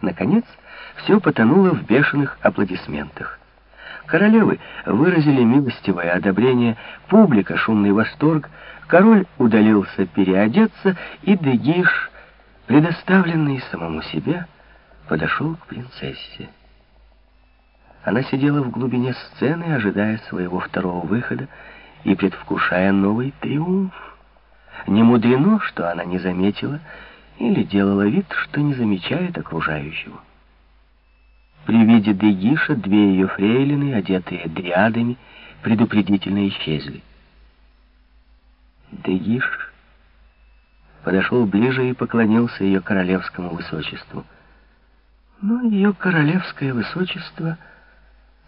Наконец, все потонуло в бешеных аплодисментах. Королевы выразили милостивое одобрение, публика шумный восторг, король удалился переодеться, и Дегиш, предоставленный самому себе, подошел к принцессе. Она сидела в глубине сцены, ожидая своего второго выхода и предвкушая новый триумф. Не мудрено, что она не заметила или делала вид, что не замечает окружающего. При виде Дегиша две ее фрейлины, одетые дриадами, предупредительно исчезли. Дегиш подошел ближе и поклонился ее королевскому высочеству. Но ее королевское высочество,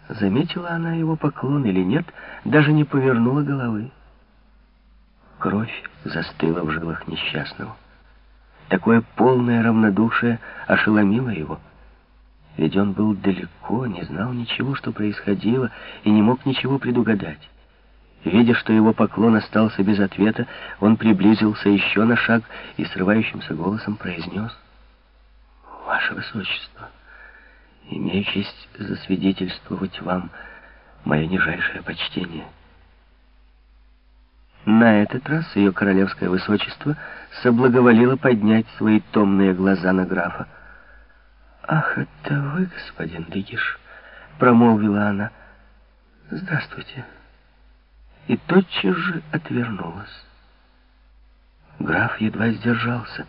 заметила она его поклон или нет, даже не повернула головы. Кровь застыла в жилах несчастного. Такое полное равнодушие ошеломило его. Ведь он был далеко, не знал ничего, что происходило, и не мог ничего предугадать. Видя, что его поклон остался без ответа, он приблизился еще на шаг и срывающимся голосом произнес «Ваше Высочество, имею честь засвидетельствовать вам мое нижайшее почтение». На этот раз ее королевское высочество соблаговолило поднять свои томные глаза на графа. «Ах, это вы, господин Дегиш!» — промолвила она. «Здравствуйте!» И тотчас же отвернулась. Граф едва сдержался.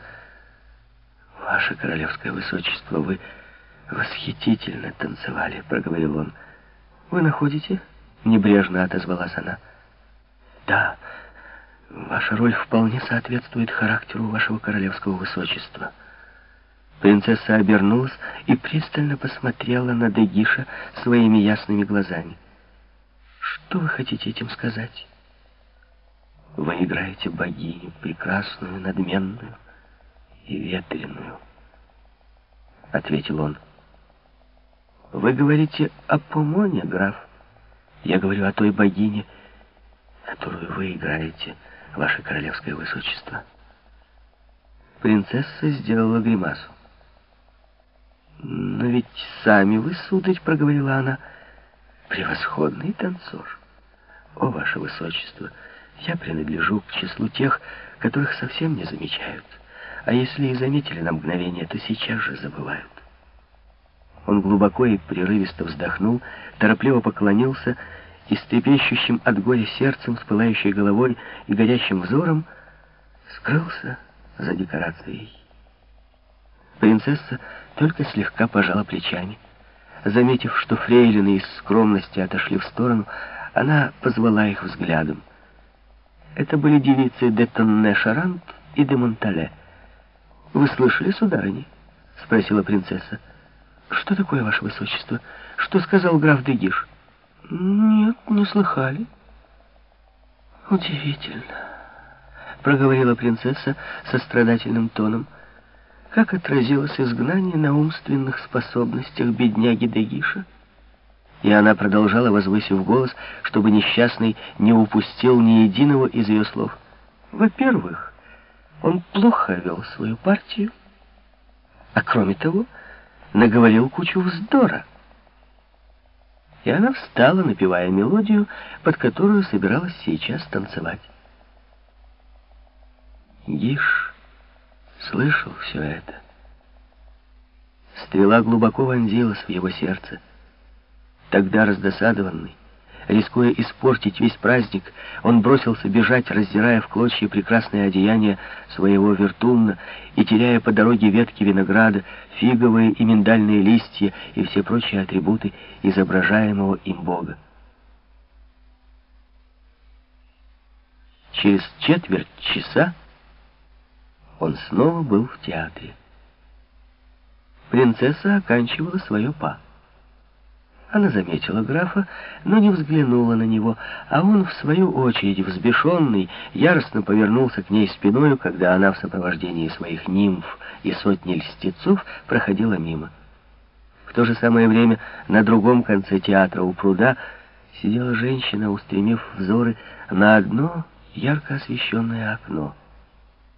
«Ваше королевское высочество, вы восхитительно танцевали», — проговорил он. «Вы находите?» — небрежно отозвалась она. «Да». Ваша роль вполне соответствует характеру вашего королевского высочества. Принцесса обернулась и пристально посмотрела на Дегиша своими ясными глазами. Что вы хотите этим сказать? Вы играете богиню, прекрасную, надменную и ветреную, ответил он. Вы говорите о Помоне, граф. Я говорю о той богине, которую вы играете, — ваше королевское высочество. Принцесса сделала гримасу. «Но ведь сами вы, сударь, — проговорила она, — превосходный танцор. О, ваше высочество, я принадлежу к числу тех, которых совсем не замечают, а если и заметили на мгновение, то сейчас же забывают». Он глубоко и прерывисто вздохнул, торопливо поклонился и с трепещущим от горя сердцем, с пылающей головой и горящим взором скрылся за декорацией. Принцесса только слегка пожала плечами. Заметив, что фрейлины из скромности отошли в сторону, она позвала их взглядом. Это были девицы де Тонне-Шарант и де Монтале. «Вы слышали, сударыни?» — спросила принцесса. «Что такое, ваше высочество? Что сказал граф Дегиш?» Нет, не слыхали. Удивительно, проговорила принцесса со страдательным тоном. Как отразилось изгнание на умственных способностях бедняги Дегиша? И она продолжала, возвысив голос, чтобы несчастный не упустил ни единого из ее слов. Во-первых, он плохо вел свою партию, а кроме того, наговорил кучу вздора и она встала, напевая мелодию, под которую собиралась сейчас танцевать. Гиш слышал все это. Стрела глубоко вонзилась в его сердце. Тогда раздосадованный, Рискуя испортить весь праздник, он бросился бежать, раздирая в клочья прекрасное одеяние своего вертумна и теряя по дороге ветки винограда, фиговые и миндальные листья и все прочие атрибуты изображаемого им Бога. Через четверть часа он снова был в театре. Принцесса оканчивала свое па. Она заметила графа, но не взглянула на него, а он, в свою очередь, взбешенный, яростно повернулся к ней спиною, когда она в сопровождении своих нимф и сотни льстецов проходила мимо. В то же самое время на другом конце театра у пруда сидела женщина, устремив взоры на одно ярко освещенное окно —